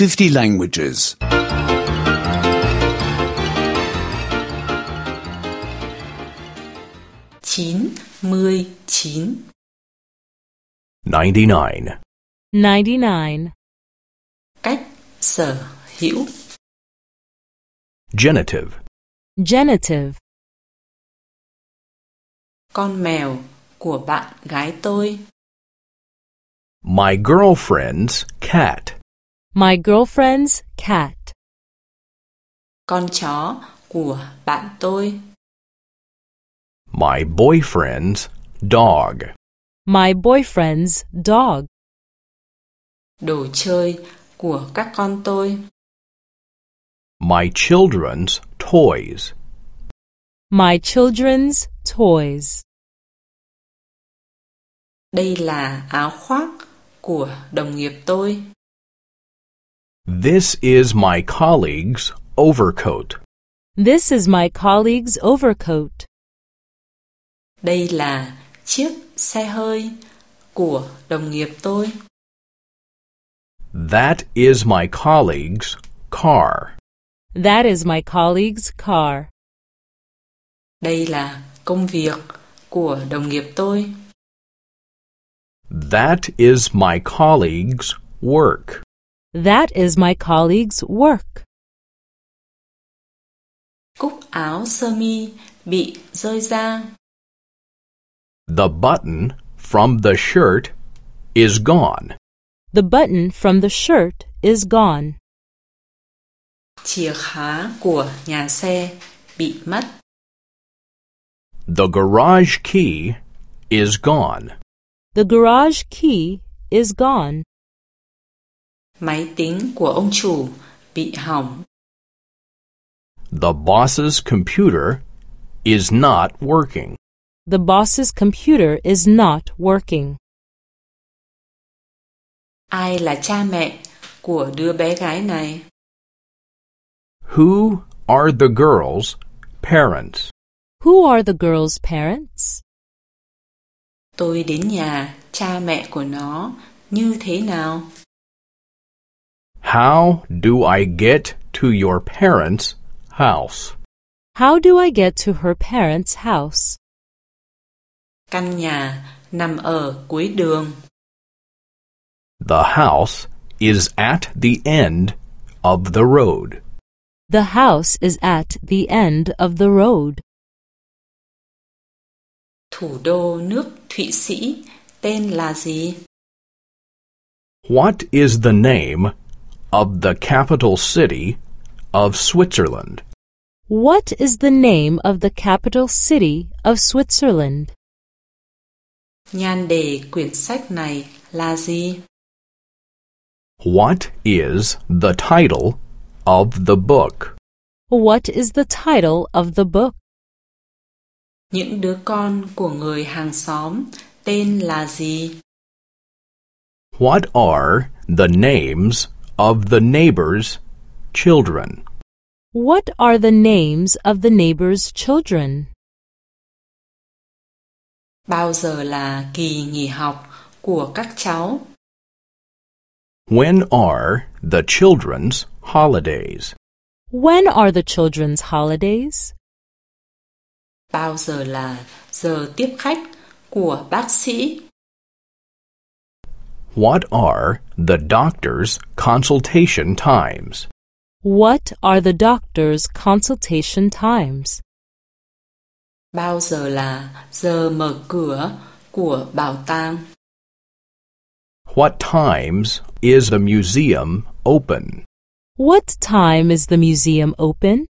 50 languages. 9, 10, 9, 99. 99. cách, sở, hữu, Genitive. Genitive. con mèo của bạn gái tôi, My girlfriend's cat. My girlfriend's cat. con chó của bạn tôi, My boyfriend's dog. My boyfriend's dog. đồ chơi của các con tôi, My children's toys. My children's toys. đây là áo khoác của đồng nghiệp tôi, This is my colleague's overcoat. This is my colleague's overcoat. đây là chiếc xe hơi của đồng nghiệp tôi, That is my colleague's car. That is my colleague's car. đây là công việc của đồng nghiệp tôi, That is my colleague's work. That is my colleague's work. cúc áo sơ mi bị rơi ra, The button from the shirt is gone. The button from the shirt is gone. chìa khóa của nhà xe bị mất. The garage key is gone. The garage key is gone. Máy tính của ông chủ bị hỏng. The boss's computer is not working. The boss's computer is not working. Ai là cha mẹ của đứa bé gái này? Who are the girl's parents? Who are the girl's parents? Tôi đến nhà cha mẹ của nó như thế nào? How do I get to your parents' house? How do I get to her parents' house? Căn nhà nằm ở cuối đường. The house is at the end of the road. The house is at the end of the road. Thủ đô nước Thụy Sĩ tên là gì? What is the name of the capital city of Switzerland? What is the name of the capital city of Switzerland? Nhan đề quyển sách này là gì? What is the title of the book? What is the title of the book? Những đứa con của người hàng xóm tên là gì? What are the names of the neighbors' children? What are the names of the neighbor's children? Bao giờ là kỳ nghỉ học của các cháu? When are the children's holidays? When are the children's holidays? Bao giờ là giờ tiếp khách của bác sĩ? What are the doctor's consultation times? What are the doctor's consultation times? Bao giờ là giờ mở cửa của bảo tàng? What times is the museum open? What time is the museum open?